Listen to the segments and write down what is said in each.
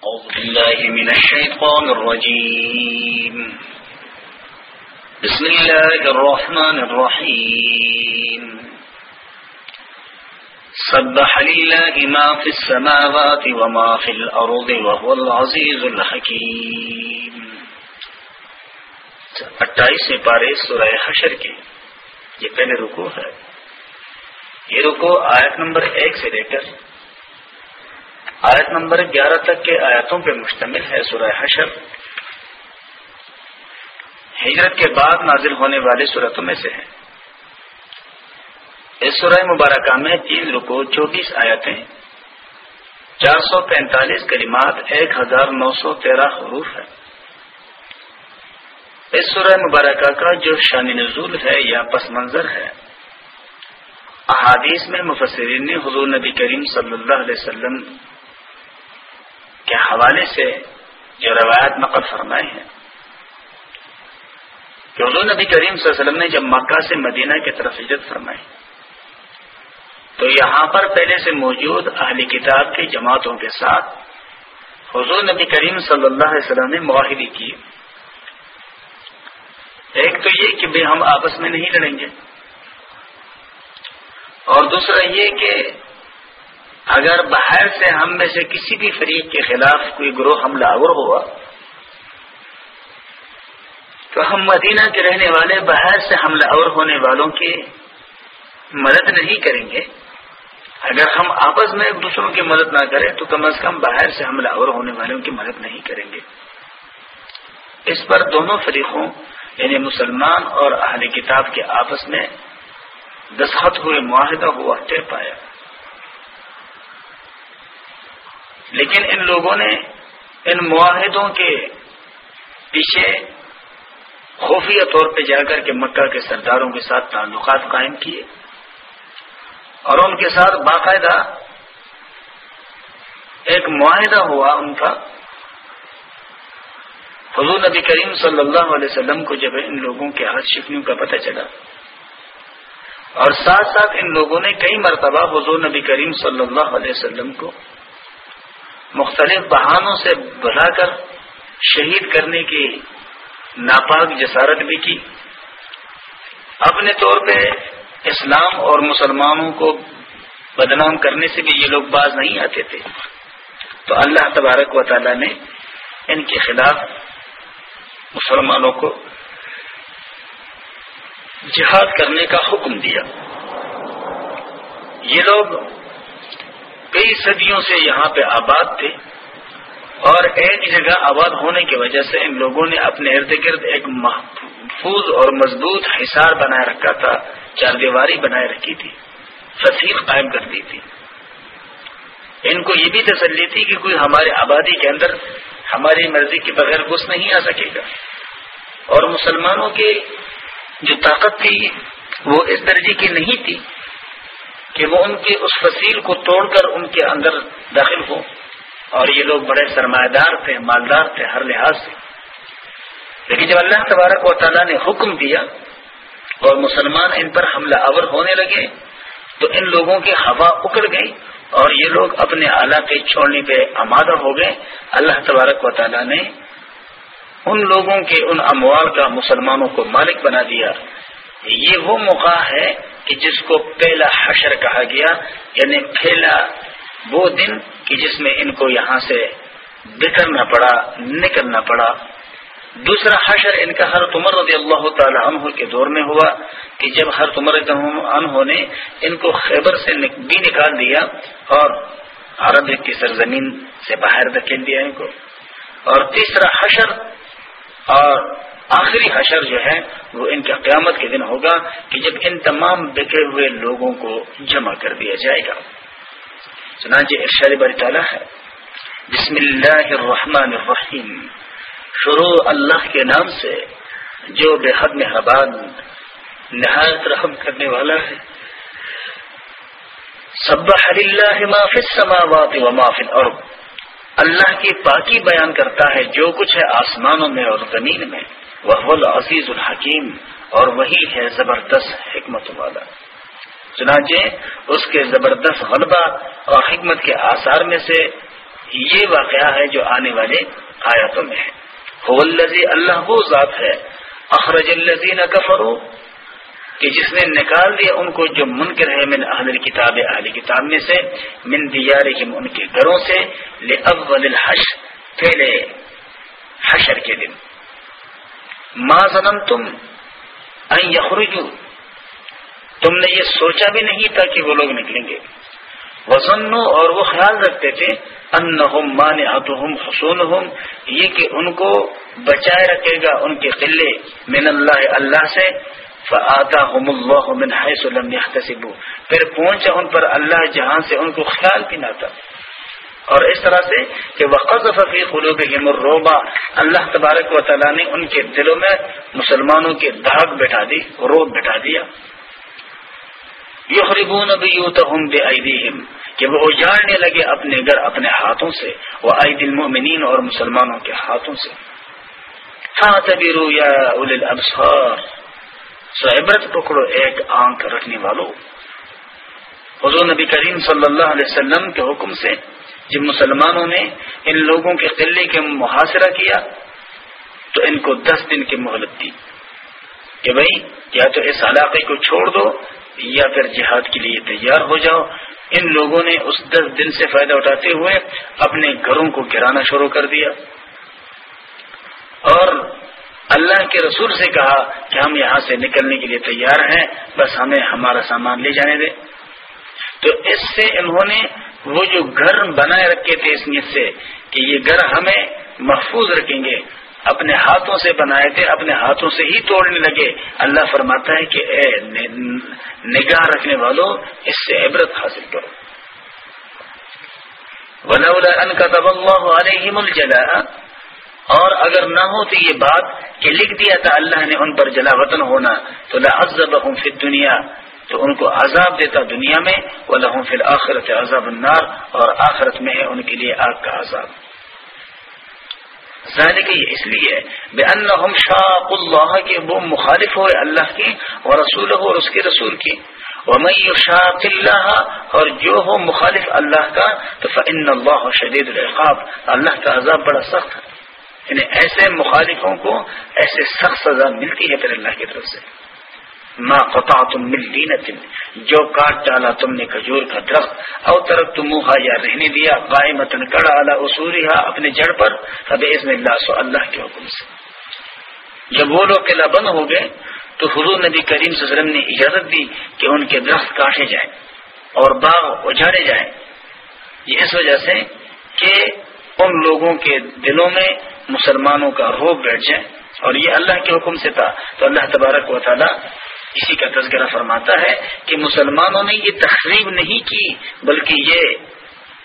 أعوذ بالله من الشيطان الرجيم. بسم الله الرحمن الرحيم. سبح لله ما في السماوات وما في الأرض وهو العزيز الحكيم. اٹھائیس پارے سورہ حشر کی یہ پہلے رکو ہے. یہ رکو آیت نمبر ایک سے لے کر آیت نمبر گیارہ تک کے آیاتوں پہ مشتمل ہے سورہ حشر۔ ہجرت کے بعد نازل ہونے والی صورتوں میں سے ہے۔ اس سورہ مبارکہ میں تین رکو چوبیس آیتیں، چار سو پینتالیس کلمات، ایک ہزار نو سو تیرہ حروف ہے اس سورہ مبارکہ کا جو شان نزول ہے یا پس منظر ہے، احادیث میں مفسرین نے حضور نبی کریم صلی اللہ علیہ وسلم کے حوالے سے جو روایت نقل فرمائے ہیں کہ حضور نبی کریم صلی اللہ علیہ وسلم نے جب مکہ سے مدینہ کی طرف ہجرت فرمائی، تو یہاں پر پہلے سے موجود اہلی کتاب کی جماعتوں کے ساتھ حضور نبی کریم صلی اللہ علیہ وسلم نے معاہدی کی۔ ایک تو یہ کہ بھائی ہم آپس میں نہیں لڑیں گے اور دوسرا یہ کہ اگر باہر سے ہم میں سے کسی بھی فریق کے خلاف کوئی گروہ حملہ آور ہوا، تو ہم مدینہ کے رہنے والے باہر سے حملہ آور ہونے والوں کی مدد نہیں کریں گے۔ اگر ہم آپس میں ایک دوسروں کی مدد نہ کریں، تو کم از کم باہر سے حملہ آور ہونے والوں کی مدد نہیں کریں گے۔ اس پر دونوں فریقوں یعنی مسلمان اور اہل کتاب کے آپس میں دستخط ہوئے معاہدہ ہوا طے پایا لیکن ان لوگوں نے ان معاہدوں کے پیچھے خفیہ طور پہ جا کر کے مکہ کے سرداروں کے ساتھ تعلقات قائم کیے اور ان کے ساتھ باقاعدہ ایک معاہدہ ہوا ان کا۔ حضور نبی کریم صلی اللہ علیہ وسلم کو جب ان لوگوں کے ہاتھ شکنیوں کا پتہ چلا اور ساتھ ساتھ ان لوگوں نے کئی مرتبہ حضور نبی کریم صلی اللہ علیہ وسلم کو مختلف بہانوں سے بلا کر شہید کرنے کی ناپاک جسارت بھی کی۔ اپنے طور پہ اسلام اور مسلمانوں کو بدنام کرنے سے بھی یہ لوگ باز نہیں آتے تھے۔ تو اللہ تبارک و تعالی نے ان کے خلاف مسلمانوں کو جہاد کرنے کا حکم دیا۔ یہ لوگ کئی صدیوں سے یہاں پہ آباد تھے اور ایک جگہ آباد ہونے کی وجہ سے ان لوگوں نے اپنے ارد گرد ایک محفوظ اور مضبوط حصار بنائے رکھا تھا چار دیواری بنائے رکھی تھی فصیح قائم کر دی تھی۔ ان کو یہ بھی تسلی تھی کہ کوئی ہمارے آبادی کے اندر ہماری مرضی کے بغیر گھس نہیں آ سکے گا۔ اور مسلمانوں کی جو طاقت تھی، وہ اس درجے کی نہیں تھی۔ کہ وہ ان کی اس فصیل کو توڑ کر ان کے اندر داخل ہو۔ اور یہ لوگ بڑے سرمایہ دار تھے، مالدار تھے ہر لحاظ سے۔ لیکن جب اللہ تبارک و تعالیٰ نے حکم دیا اور مسلمان ان پر حملہ آور ہونے لگے، تو ان لوگوں کی ہوا اکڑ گئی اور یہ لوگ اپنے علاقے چھوڑنے پہ آمادہ ہو گئے۔ اللہ تبارک و تعالیٰ نے ان لوگوں کے ان اموال کا مسلمانوں کو مالک بنا دیا۔ یہ وہ موقع ہے کہ جس کو پہلا حشر کہا گیا یعنی پہلا وہ دن کہ جس میں ان کو یہاں سے بکھرنا پڑا، نکلنا پڑا۔ دوسرا حشر ان کا ہر تمر رضی اللہ تعالی عنہ کے دور میں ہوا کہ جب ہر تمر عنہ نے ان کو خیبر سے بھی نکال دیا اور عرب کی سرزمین سے باہر دھکیل دیا ان کو۔ اور تیسرا حشر اور آخری حشر جو ہے وہ ان کے قیامت کے دن ہوگا کہ جب ان تمام بکھرے ہوئے لوگوں کو جمع کر دیا جائے گا۔ چنانچہ ارشاد بری تعالیٰ ہے۔ بسم اللہ الرحمن الرحیم۔ شروع اللہ کے نام سے جو بے حد مہربان، نہایت رحم کرنے والا ہے۔ سبح للہ ما فی السماوات و ما فی الارض۔ اللہ کی پاکی بیان کرتا ہے جو کچھ ہے آسمانوں میں اور زمین میں۔ وہ العزیز الحکیم، اور وہی ہے زبردست حکمت والا۔ چنانچہ اس کے زبردست غلبہ اور حکمت کے آثار میں سے یہ واقعہ ہے جو آنے والے آیاتوں میں ہے۔ اللہ وہ ذات ہے۔ اخرج الزین کفرو کہ جس نے نکال دیا ان کو جو منکر ہے من اہل کتاب اہل کتاب میں سے، من دیارہم ان کے گھروں سے، لأول الحش پہلے حشر کے دن۔ ما ظننتم ان یخرجو تم نے یہ سوچا بھی نہیں تھا کہ وہ لوگ نکلیں گے۔ وزنو اور وہ خیال رکھتے تھے انہم مانعتہم حصونہم یہ کہ ان کو بچائے رکھے گا ان کے قلے من اللہ اللہ سے۔ فآتاہم اللہ من حیث لم یحتسبو پھر پہنچا ان پر اللہ جہاں سے ان کو خیال بھی نہ تھا اور اس طرح سے کہ وقت فی قلوبہم الروبا اللہ تبارک و تعالیٰ نے ان کے دلوں میں مسلمانوں کے داغ بٹھا دی، روب بٹھا دیا. یخربون بیوتہم بی ایدیہم کہ وہ اجاڑنے لگے اپنے گھر اپنے ہاتھوں سے وہ عید المؤمنین اور مسلمانوں کے ہاتھوں سے. یا الابصار سو عبرت پکڑو ایک آنکھ رکھنے والوں حضور نبی کریم صلی اللہ علیہ وسلم کے حکم سے جب مسلمانوں نے ان لوگوں کے قلعے کے محاصرہ کیا، تو ان کو دس دن کی مہلت دی کہ بھائی، یا تو اس علاقے کو چھوڑ دو، یا پھر جہاد کے لیے تیار ہو جاؤ۔ ان لوگوں نے اس دس دن سے فائدہ اٹھاتے ہوئے اپنے گھروں کو گرانا شروع کر دیا۔ اور اللہ کے رسول سے کہا کہ ہم یہاں سے نکلنے کے لیے تیار ہیں، بس ہمیں ہمارا سامان لے جانے دے۔ تو اس سے انہوں نے وہ جو گھر بنائے رکھے تھے اس نیت سے کہ یہ گھر ہمیں محفوظ رکھیں گے۔ اپنے ہاتھوں سے بنائے تھے، اپنے ہاتھوں سے ہی توڑنے لگے۔ اللہ فرماتا ہے کہ اے نگاہ رکھنے والوں اس سے عبرت حاصل کرو۔ ان کا اور اگر نہ ہو تو یہ بات کہ لکھ دیا تھا اللہ نے ان پر جلا وطن ہونا، تو لذب فی دنیا تو ان کو عذاب دیتا دنیا میں وہ لہوں فی آخرت عذاب النار، اور آخرت میں ہے ان کے لیے آگ کا عذاب۔ یہ اس لیے بے ان شاق اللہ کے، وہ مخالف ہوئے اللہ کی اور رسول ہو اور اس کے رسول کی شاق اللہ، اور جو ہو مخالف اللہ کا، تو فن اللہ شدید العقاب۔ اللہ کا عذاب بڑا سخت ہے۔ یعنی ایسے مخالفوں کو ایسے سخت سزا ملتی ہے پھر اللہ کی طرف سے۔ ما قطع تم مل جو کاٹ ڈالا تم نے کھجور کا درخت، او ترک تم یا رہنے دیا قائمتن متن کڑا اعلیٰ اپنے جڑ پر اب اس میں اللہ، سو اللہ کے حکم سے۔ جب وہ لوگ قلعہ بند ہو گئے، تو حضور نبی کریم صلی اللہ علیہ وسلم نے اجازت دی کہ ان کے درخت کاٹے جائیں اور باغ اجاڑے جائیں۔ یہ اس وجہ سے کہ ان لوگوں کے دلوں میں مسلمانوں کا روپ بیٹھ جائے اور یہ اللہ کے حکم سے تھا۔ تو اللہ تبارک و تعالیٰ اسی کا تذکرہ فرماتا ہے کہ مسلمانوں نے یہ تقریب نہیں کی، بلکہ یہ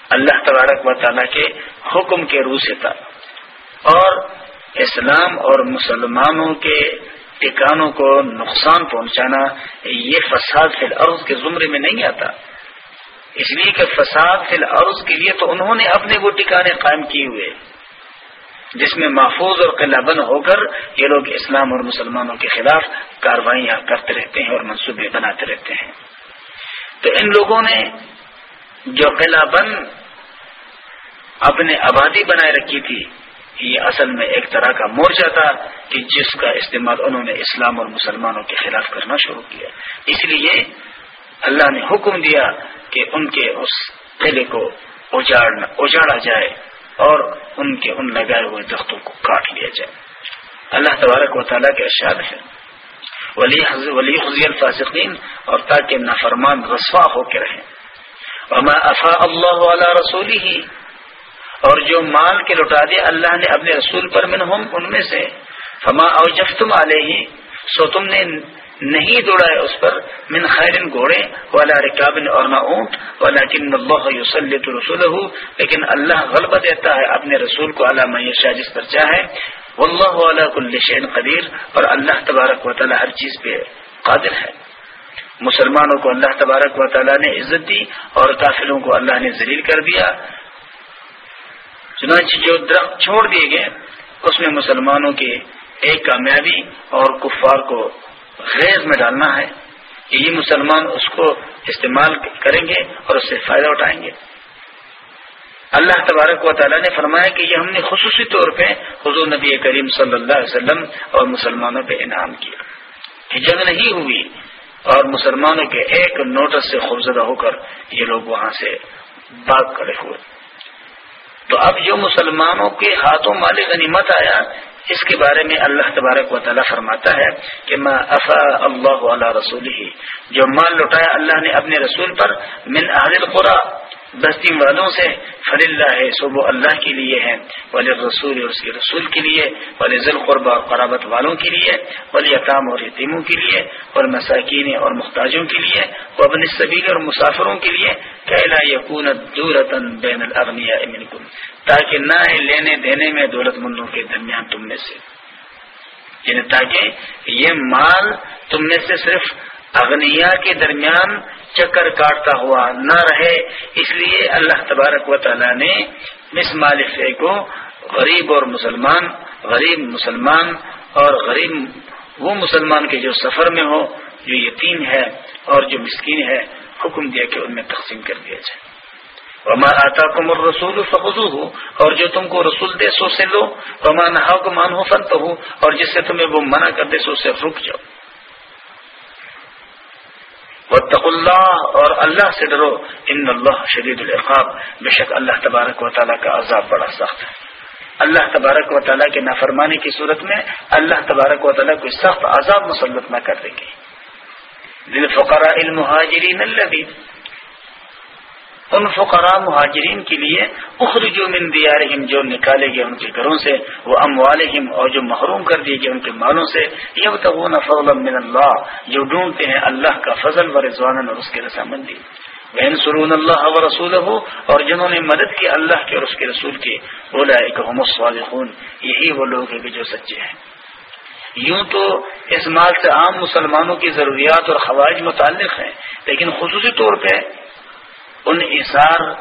اللہ تبارک و تعالیٰ کے حکم کے روح سے تھا۔ اور اسلام اور مسلمانوں کے ٹکانوں کو نقصان پہنچانا یہ فساد فی الارض کے زمرے میں نہیں آتا۔ اس لیے کہ فساد فی الارض کے لیے تو انہوں نے اپنے وہ ٹکانے قائم کیے ہوئے۔ جس میں محفوظ اور قلعہ بند ہو کر یہ لوگ اسلام اور مسلمانوں کے خلاف کاروائیاں کرتے رہتے ہیں اور منصوبے بناتے رہتے ہیں۔ تو ان لوگوں نے جو قلعہ بند اپنے آبادی بنائے رکھی تھی، یہ اصل میں ایک طرح کا مورچہ تھا کہ جس کا استعمال انہوں نے اسلام اور مسلمانوں کے خلاف کرنا شروع کیا۔ اس لیے اللہ نے حکم دیا کہ ان کے اس قلعے کو اجاڑا جائے۔ اور ان کے ان لگائے ہوئے درختوں کو کاٹ لیا جائے۔ اللہ تبارک و تعالیٰ کے ارشاد ہے ولی حضی الفاظین اور تاکہ نافرمان رسوا ہو کے رہیں۔ وما افا اللہ علیہ رسول ہی اور جو مال کے لٹا دیا اللہ نے اپنے رسول پر من ان میں سے۔ فما او تم علیہ۔ سو تم نے نہیں دوڑا ہے اس پر، من خیر گھوڑے والا رکابن اور نہ اونٹ والا کن اللہ یوسلط رسول لیکن اللہ غلبہ دیتا ہے اپنے رسول کو علامہ معیشہ جس پر چاہے۔ واللہ علی کل شین قدیر، اور اللہ تبارک و تعالی ہر چیز پہ قادر ہے۔ مسلمانوں کو اللہ تبارک و تعالیٰ نے عزت دی، اور کافروں کو اللہ نے ذلیل کر دیا۔ چنانچہ جو درخت چھوڑ دیے گئے، اس میں مسلمانوں کی ایک کامیابی اور کفار کو خیز میں ڈالنا ہے کہ یہ مسلمان اس کو استعمال کریں گے اور اس سے فائدہ اٹھائیں گے۔ اللہ تبارک و تعالیٰ نے فرمایا کہ یہ ہم نے خصوصی طور پہ حضور نبی کریم صلی اللہ علیہ وسلم اور مسلمانوں پہ انعام کیا کہ جنگ نہیں ہوئی اور مسلمانوں کے ایک نوٹس سے خوفزدہ ہو کر یہ لوگ وہاں سے باغ کھڑے ہوئے۔ تو اب جو مسلمانوں کے ہاتھوں مال غنیمت آیا اس کے بارے میں اللہ تبارک و تعالیٰ فرماتا ہے کہ میں افا اللہ علیہ رسول ہی جو مال لوٹایا اللہ نے اپنے رسول پر من اہل قرآ بستی والوں سے فل اللہ ہے صبح اللہ کے لیے ہے ولی رسول اور اس کے رسول کے لیے ولی ذل قربہ اور قرابت والوں کے لیے ولی اقام اور یتیموں کے لیے، اور مساکین اور محتاجوں کے لیے وہ ابن صبیل اور مسافروں کے لیے کہلا یقون دورتن بین الغنیا تاکہ نہ لینے دینے میں دولت مندوں کے درمیان تم میں سے۔ یعنی تاکہ یہ مال تم میں سے صرف اغنیا کے درمیان چکر کاٹتا ہوا نہ رہے۔ اس لیے اللہ تبارک و تعالی نے اس مالفے کو غریب اور مسلمان، غریب مسلمان اور غریب وہ مسلمان کے جو سفر میں ہو، جو یتیم ہے اور جو مسکین ہے، حکم دیا کہ ان میں تقسیم کر دیا جائے۔ وما آتا کم اور رسول ہو اور جو تم کو رسول دے سو سے لو، وما نہا کو مان ہو فنت ہو اور جس سے تمہیں وہ منع کر دے سو سے رک جاؤ۔ وطق اللہ اور اللہ سے ڈرو ان اللہ شدید العقاب۔ بے شک اللہ تبارک و تعالیٰ کا عذاب بڑا سخت ہے۔ اللہ تبارک و تعالیٰ کے نافرمانی کی صورت میں اللہ تبارک و تعالیٰ کو سخت عذاب مسلط نہ کر دیں گے دل فقرا المہاجرین اللہ ان فقراء مہاجرین کے لیے اخرجو من دیارہم، جو نکالے گئے ان کے گھروں سے وہ ام والم اور جو محروم کر دیے گئے ان کے مالوں سے یہ فضلا من اللہ، جو ڈھونڈتے ہیں اللہ کا فضل و رضوان اور اس کے رسامندی بہن سرون اللہ و رسول ہو اور جنہوں نے مدد کی اللہ کے اور اس کے رسول کے بولا ایک الصالحون۔ یہی وہ لوگ ہیں جو سچے ہیں۔ یوں تو اس مال سے عام مسلمانوں کی ضروریات اور خواہش متعلق ہیں، لیکن خصوصی طور پہ ان اثار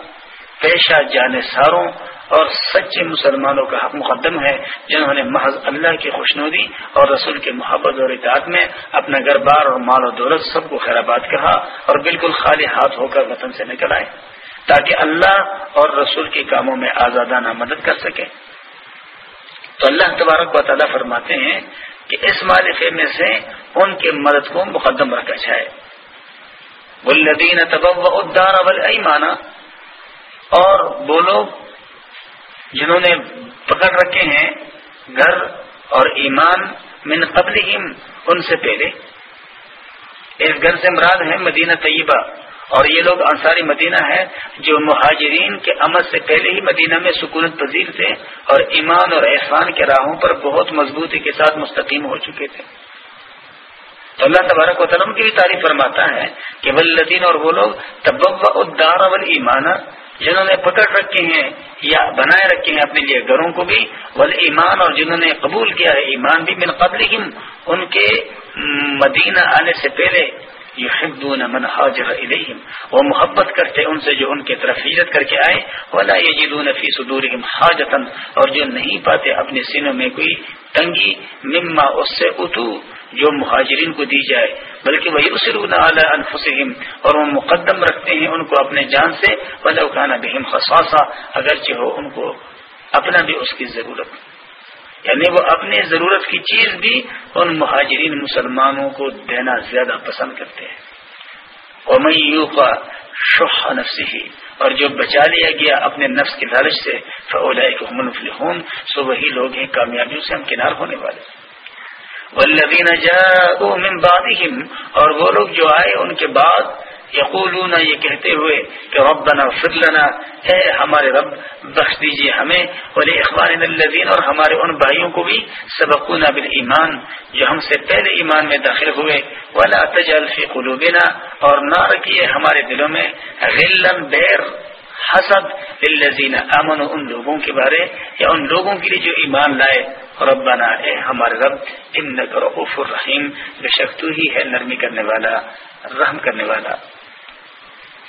پیشہ جانے ساروں اور سچے مسلمانوں کا حق مقدم ہے، جنہوں نے محض اللہ کی خوشنودی اور رسول کے محبت اور اطاعت میں اپنا گھر بار اور مال و دولت سب کو خیر آباد کہا اور بالکل خالی ہاتھ ہو کر وطن سے نکل آئے، تاکہ اللہ اور رسول کے کاموں میں آزادانہ مدد کر سکے۔ تو اللہ تبارک و تعالیٰ فرماتے ہیں کہ اس مالفے میں سے ان کے مدد کو مقدم رکھا جائے۔ والذین تبوا الدار والایمان. اور وہ لوگ جنہوں نے پکڑ رکھے ہیں گھر اور ایمان من قبلہم، ان سے پہلے۔ اس گھر سے مراد ہے مدینہ طیبہ۔ اور یہ لوگ انصاری مدینہ ہے جو مہاجرین کے عمل سے پہلے ہی مدینہ میں سکونت پذیر تھے اور ایمان اور احسان کے راہوں پر بہت مضبوطی کے ساتھ مستقیم ہو چکے تھے۔ تو اللہ تبارک و تعالیٰ کی بھی تعریف فرماتا ہے کہ ولدین اور وہ لوگ تب ادار اول ایمان جنہوں نے پکڑ رکھے ہیں یا بنائے رکھے ہیں اپنے لیے گھروں کو بھی ول ایمان اور جنہوں نے قبول کیا ہے ایمان بھی من قبل ان کے مدینہ آنے سے پہلے یحبون من حاجر الیہم، وہ محبت کرتے ان سے جو ان کے طرف ہجرت کر کے آئے، ولا یجدون فی صدورہم حاجتا، اور جو نہیں پاتے اپنے سینوں میں کوئی تنگی، مما اس سے اتو جو مہاجرین کو دی جائے، بلکہ وہی اسر انفسہم اور وہ مقدم رکھتے ہیں ان کو اپنے جان سے، ولو کان بہم خصاصا، اگرچہ ہو ان کو اپنا بھی اس کی ضرورت۔ یعنی وہ اپنی ضرورت کی چیز بھی ان مہاجرین مسلمانوں کو دینا زیادہ پسند کرتے ہیں۔ اور کا شخ نفسی ہی اور جو بچا لیا گیا اپنے نفس کے لالچ سے فولا ہوں سو وہی لوگ ہیں کامیابیوں سے ہم کنار ہونے والے۔ والذین جاءوا من بعدهم اور وہ لوگ جو آئے ان کے بعد یقولون، یہ کہتے ہوئے کہ ربنا اغفر لنا، اے ہمارے رب، بخش دیجیے ہمیں ولی اخوان الذین، اور ہمارے ان بھائیوں کو بھی سبقونا بالایمان، جو ہم سے پہلے ایمان میں داخل ہوئے، ولا تجعل فی قلوبنا، اور نہ رکھیے ہمارے دلوں میں غلن بیر حسد للذین امن ان لوگوں کے بارے، یا ان لوگوں کے لیے جو ایمان لائے، ربنا، اے ہمارے رب، انک رؤوف الرحیم، بے شک تو ہی ہے نرمی کرنے والا، رحم کرنے والا۔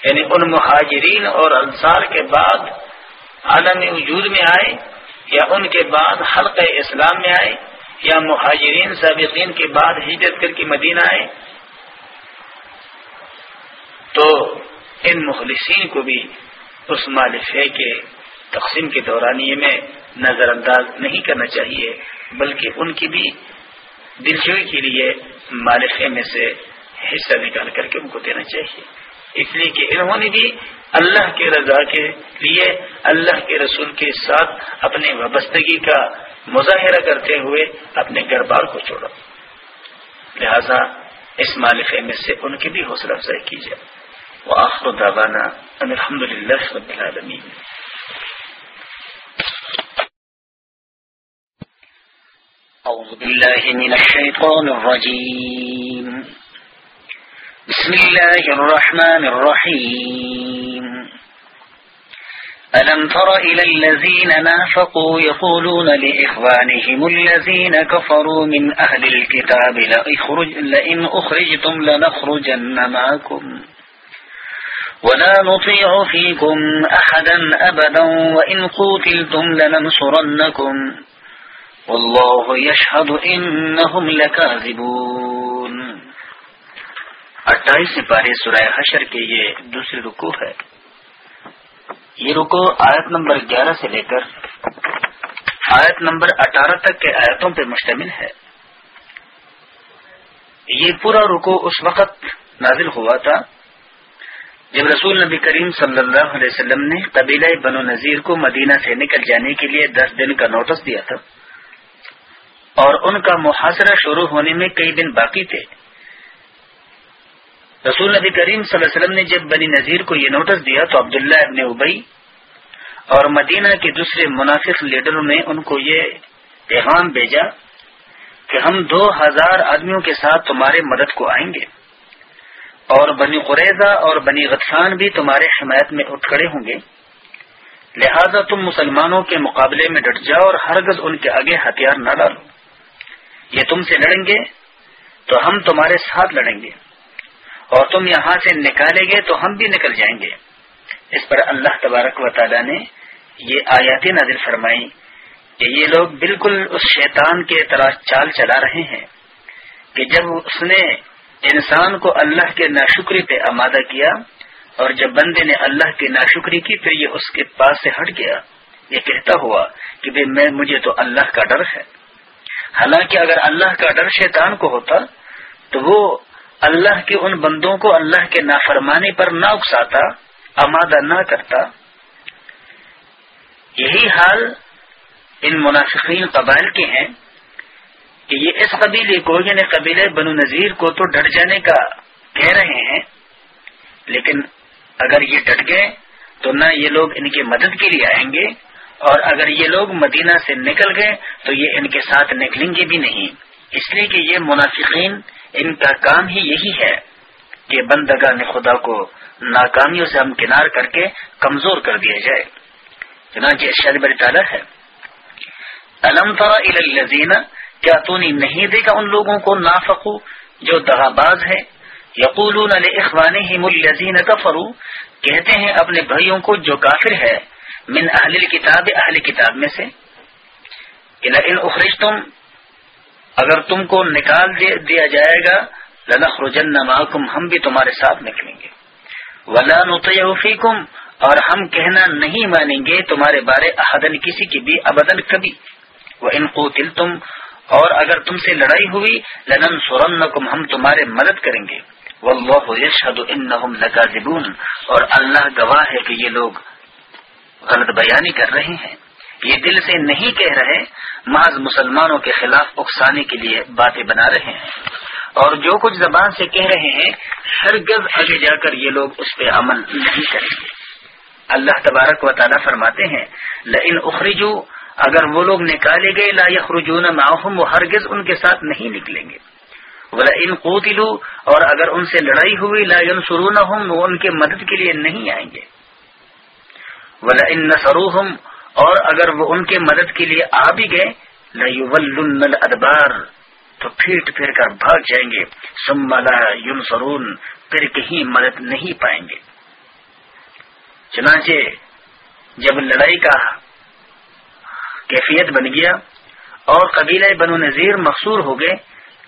یعنی ان مہاجرین اور انصار کے بعد عالم وجود میں آئے، یا ان کے بعد حلق اسلام میں آئے، یا مہاجرین، سابقین کے بعد ہجرت کر کے مدینہ آئے۔ تو ان مخلصین کو بھی اس مالفے کے تقسیم کے دوران یہ میں نظر انداز نہیں کرنا چاہیے، بلکہ ان کی بھی دلچوئی کے لیے مالخے میں سے حصہ نکال کر کے ان کو دینا چاہیے۔ اس لیے کہ انہوں نے بھی اللہ کے رضا کے لیے، اللہ کے رسول کے ساتھ اپنے وابستگی کا مظاہرہ کرتے ہوئے اپنے گھر بار کو چھوڑا۔ لہذا اس مالفے میں سے ان کی بھی حوصلہ افزائی کی جائے وہ آخر داوانا الحمد للہ رب العالمین أعوذ بالله من الشيطان الرجيم. بسم الله الرحمن الرحيم. ألم تر إلى الذين نافقوا يقولون لإخوانهم الذين كفروا من أهل الكتاب لئن أخرجتم لنخرجن معكم. ولا نطيع فيكم أحدا أبدا وإن قوتلتم لننصرنكم. والله يشهد إنهم لكاذبون. اٹھائیس سپارے سورہ حشر کے یہ دوسری رکو ہے. یہ رکو آیت نمبر گیارہ سے لے کر آیت نمبر اٹھارہ تک کے آیتوں پہ مشتمل ہے. یہ پورا رکو اس وقت نازل ہوا تھا جب رسول نبی کریم صلی اللہ علیہ وسلم نے قبیلہ بنو نذیر کو مدینہ سے نکل جانے کے لیے دس دن کا نوٹس دیا تھا اور ان کا محاصرہ شروع ہونے میں کئی دن باقی تھے۔ رسول نبی کریم صلی اللہ علیہ وسلم نے جب بنی نذیر کو یہ نوٹس دیا تو عبداللہ ابن ابئی اور مدینہ کے دوسرے منافق لیڈروں نے ان کو یہ پیغام بھیجا کہ ہم دو ہزار آدمیوں کے ساتھ تمہارے مدد کو آئیں گے۔ بنی قریضہ اور بنی غطفان بھی تمہارے حمایت میں اٹھ کھڑے ہوں گے۔ لہذا تم مسلمانوں کے مقابلے میں ڈٹ جاؤ اور ہرگز ان کے آگے ہتھیار نہ ڈالو۔ یہ تم سے لڑیں گے تو ہم تمہارے ساتھ لڑیں گے۔ اور تم یہاں سے نکالیں گے تو ہم بھی نکل جائیں گے۔ اس پر اللہ تبارک و تعالی نے یہ آیاتی نازل فرمائی کہ یہ لوگ بالکل اس شیطان کے طرح چال چلا رہے ہیں کہ جب اس نے انسان کو اللہ کے ناشکری پہ آمادہ کیا اور جب بندے نے اللہ کی ناشکری کی پھر یہ اس کے پاس سے ہٹ گیا۔ یہ کہتا ہوا کہ میں مجھے تو اللہ کا ڈر ہے۔ حالانکہ اگر اللہ کا ڈر شیطان کو ہوتا تو وہ اللہ کے ان بندوں کو اللہ کے نافرمانی پر نہ اکساتا، آمادہ نہ کرتا۔ یہی حال ان منافقین قبائل کے ہیں۔ کہ یہ اس قبیلے کو یعنی قبیلے بنو نذیر کو تو ڈٹ جانے کا کہہ رہے ہیں، لیکن اگر یہ ڈٹ گئے تو نہ یہ لوگ ان کی مدد کے لیے آئیں گے، اور اگر یہ لوگ مدینہ سے نکل گئے تو یہ ان کے ساتھ نکلیں گے بھی نہیں۔ اس لیے کہ یہ منافقین، ان کا کام ہی یہی ہے کہ بندگان خدا کو ناکامیوں سے ہم کنار کر کے کمزور کر دیا جائے۔ چنانچہ شاد بری تعالیٰ ہے۔ علم الزین کیا تو نے نہیں دے گا ان لوگوں کو نافقو جو دغا باز ہے یقول اخوان الزین کفرو کہتے ہیں اپنے بھائیوں کو جو کافر ہے، من اہل کتاب اہل کتاب میں سے۔ ان اخرج تم اگر تم کو نکال دیا جائے گا لنخ رجن ہم بھی تمہارے ساتھ نکلیں گے۔ ولا نطیعفیکم اور ہم کہنا نہیں مانیں گے تمہارے بارے احدن کسی کی بھی، ابدن کبھی۔ وہ ان تم اور اگر تم سے لڑائی ہوئی لنن سورنکم ہم تمہارے مدد کریں گے۔ واللہ یشہد انہم لکاذبون۔ اور اللہ گواہ ہے کہ یہ لوگ غلط بیانی کر رہے ہیں۔ یہ دل سے نہیں کہہ رہے محض مسلمانوں کے خلاف اکسانے کے لیے باتیں بنا رہے ہیں۔ اور جو کچھ زبان سے کہہ رہے ہیں، ہرگز آگے جا کر یہ لوگ اس پہ عمل نہیں کریں گے۔ اللہ تبارک و تعالیٰ فرماتے ہیں لن اخرجو اگر وہ لوگ نکالے گئے، لا یخرجون معهم وہ ہرگز ان کے ساتھ نہیں نکلیں گے۔ ولا ان قوتلوا اور اگر ان سے لڑائی ہوئی، لا ينصرونهم وہ ان کے مدد کے لیے نہیں آئیں گے۔ ولا ان نصروهم اور اگر وہ ان کے مدد کے لیے آ بھی گئے ادبار تو پھیٹ پھر کر بھاگ جائیں گے۔ سملا یون سرون پھر کہیں مدد نہیں پائیں گے۔ چنانچہ جب لڑائی کا کیفیت بن گیا اور قبیلہ بنو نذیر مقصور ہو گئے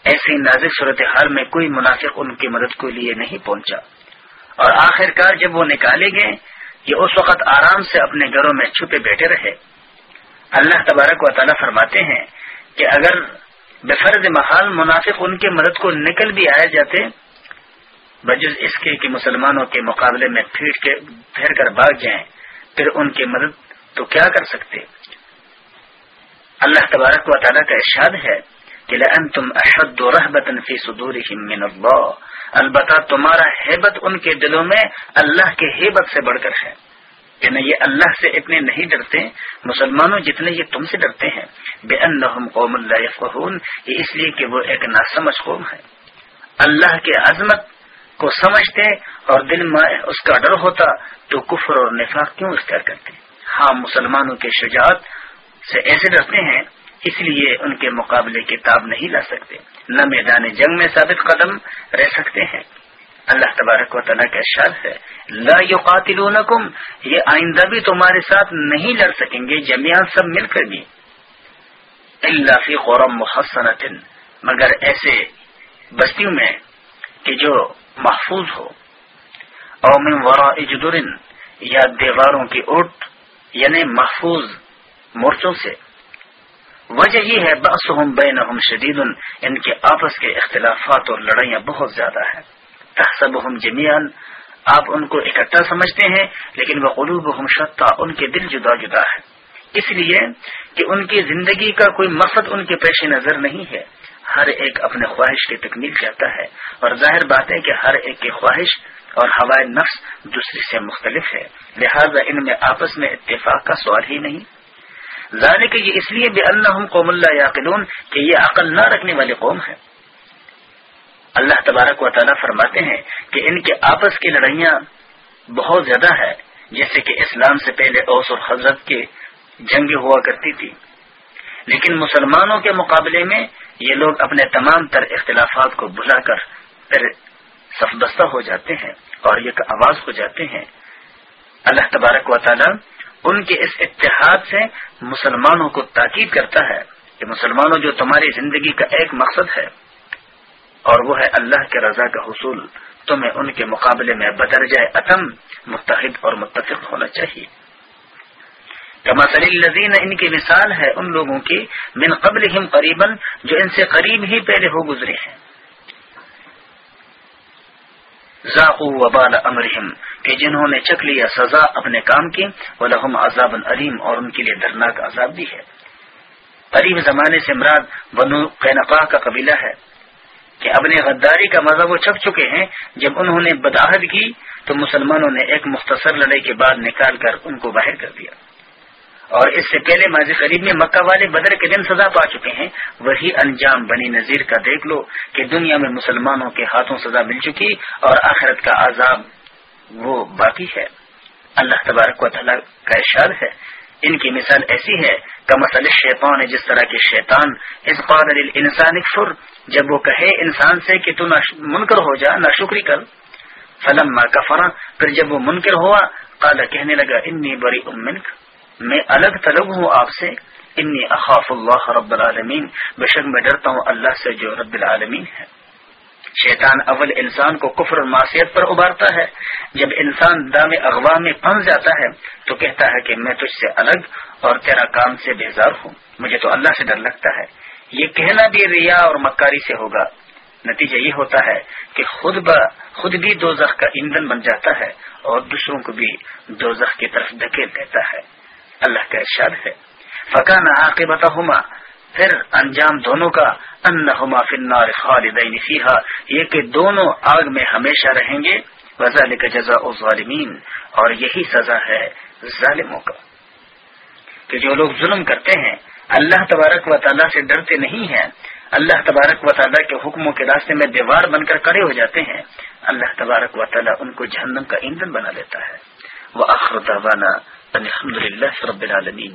ایسی نازک صورتحال میں کوئی منافق ان کی مدد کے لیے نہیں پہنچا۔ اور آخر کار جب وہ نکالے گئے یہ اس وقت آرام سے اپنے گھروں میں چھپے بیٹھے رہے۔ اللہ تبارک و تعالیٰ فرماتے ہیں کہ اگر بفرض محال منافق ان کے مدد کو نکل بھی آئے جاتے، بجز اس کے کہ مسلمانوں کے مقابلے میں پھیٹ کے پھیر کر بھاگ جائیں، پھر ان کی مدد تو کیا کر سکتے؟ اللہ تبارک و تعالیٰ کا ارشاد ہے کہ لن تم اشد فی صدور من اللہ البتہ تمہارا ہیبت ان کے دلوں میں اللہ کے ہیبت سے بڑھ کر ہے۔ یعنی یہ اللہ سے اتنے نہیں ڈرتے، مسلمانوں جتنے یہ تم سے ڈرتے ہیں۔ بے ان قوم اللہ یہ اس لیے کہ وہ ایک ناسمجھ قوم ہے۔ اللہ کے عظمت کو سمجھتے اور دل میں اس کا ڈر ہوتا تو کفر اور نفاق کیوں اختیار کرتے؟ ہاں مسلمانوں کے شجاعت سے ایسے ڈرتے ہیں، اس لیے ان کے مقابلے کتاب نہیں لا سکتے۔ نہ میدان جنگ میں ثابت قدم رہ سکتے ہیں۔ اللہ تبارک و تعالیٰ کا اشار ہے، لا یقاتلونکم، یہ آئندہ بھی تمہارے ساتھ نہیں لڑ سکیں گے جمیان سب مل کر بھی۔ اللہ فی قرم محسنت مگر ایسے بستیوں میں کہ جو محفوظ ہو۔ او من وراء اجدرن یا دیواروں کی اوٹ یعنی محفوظ مورچوں سے۔ وجہ یہ ہے باسم بینہم شدید ان کے آپس کے اختلافات اور لڑائیاں بہت زیادہ ہیں۔ تحسبهم جمیعا، آپ ان کو اکٹھا سمجھتے ہیں، لیکن وہ قلوب ہم شتا، ان کے دل جدا جدا ہے اس لیے کہ ان کی زندگی کا کوئی مقصد ان کے پیش نظر نہیں ہے۔ ہر ایک اپنے خواہش کی تکمیل چاہتا ہے، اور ظاہر بات ہے کہ ہر ایک کی خواہش اور ہوائے نفس دوسری سے مختلف ہے۔ لہذا ان میں آپس میں اتفاق کا سوال ہی نہیں۔ ذالک یہ اس لیے بے اللہ قوم اللہ یاقلون کہ یہ عقل نہ رکھنے والے قوم ہے اللہ تبارک و تعالیٰ فرماتے ہیں کہ ان کے آپس کی لڑائیاں بہت زیادہ ہے جیسے کہ اسلام سے پہلے اوس اور حضرت کی جنگ ہوا کرتی تھی۔ لیکن مسلمانوں کے مقابلے میں یہ لوگ اپنے تمام تر اختلافات کو بلا کر پھر سفدستہ ہو جاتے ہیں اور یہ آواز ہو جاتے ہیں۔ اللہ تبارک و تعالیٰ ان کے اس اتحاد سے مسلمانوں کو تاکید کرتا ہے کہ مسلمانوں جو تمہاری زندگی کا ایک مقصد ہے، اور وہ ہے اللہ کے رضا کا حصول، تمہیں ان کے مقابلے میں بدرجہ اتم متحد اور متفق ہونا چاہیے۔ الزین ان کی مثال ہے ان لوگوں کی، من قبل قریباً، جو ان سے قریب ہی پہلے ہو گزرے ہیں۔ ذاقو وبال امرحم کہ جنہوں نے چک لیا سزا اپنے کام کی وہ لحم عذاب العلیم، اور ان کے لیے درناک عذاب بھی ہے۔ قریب زمانے سے مراد بنو قینقاہ کا قبیلہ ہے، کہ اپنے غداری کا مزہ وہ چک چکے ہیں، جب انہوں نے بداحت کی، تو مسلمانوں نے ایک مختصر لڑائی کے بعد نکال کر ان کو باہر کر دیا۔ اور اس سے پہلے ماضی قریب میں مکہ والے بدر کے دن سزا پا چکے ہیں۔ وہی انجام بنی نذیر کا دیکھ لو کہ دنیا میں مسلمانوں کے ہاتھوں سزا مل چکی اور آخرت کا عذاب وہ باقی ہے۔ اللہ تبارک و تعالیٰ کا اشار ہے۔ ان کی مثال ایسی ہے کہ مسل شیطان جس طرح کے شیطان اس قادر انسان فر جب وہ کہے انسان سے کہ تو منکر ہو جا، نہ شکری کر۔ فلم ماں کا پھر جب وہ منکر ہوا قالا کہنے لگا، انی بری امنک میں الگ تلگ ہوں آپ سے۔ انی اخاف اللہ رب العالمین۔ بے شک میں ڈرتا ہوں اللہ سے جو رب العالمین ہے۔ شیطان اول انسان کو کفر معصیت پر ابارتا ہے۔ جب انسان دام اغوا میں پھنس جاتا ہے، تو کہتا ہے کہ میں تجھ سے الگ اور تیرا کام سے بیزار ہوں۔ مجھے تو اللہ سے ڈر لگتا ہے۔ یہ کہنا بھی ریا اور مکاری سے ہوگا۔ نتیجہ یہ ہوتا ہے کہ خود با خود بھی دو کا ایندھن بن جاتا ہے اور دوسروں کو بھی دو کی طرف دھکیل دیتا ہے۔ اللہ کا ارشاد ہے۔ فقان عاقبت ہوما پھر انجام دونوں کا ان ہوما فنار خالدین فیحا یہ کہ دونوں آگ میں ہمیشہ رہیں گے۔ وزال کا جزا اور یہی سزا ہے ظالموں کا۔ کہ جو لوگ ظلم کرتے ہیں، اللہ تبارک و تعالیٰ سے ڈرتے نہیں ہیں۔ اللہ تبارک و تعالیٰ کے حکموں کے راستے میں دیوار بن کر کڑے ہو جاتے ہیں۔ اللہ تبارک و تعالیٰ ان کو جہنم کا ایندھن بنا لیتا ہے۔ وہ اخر الحمد لله رب العالمين.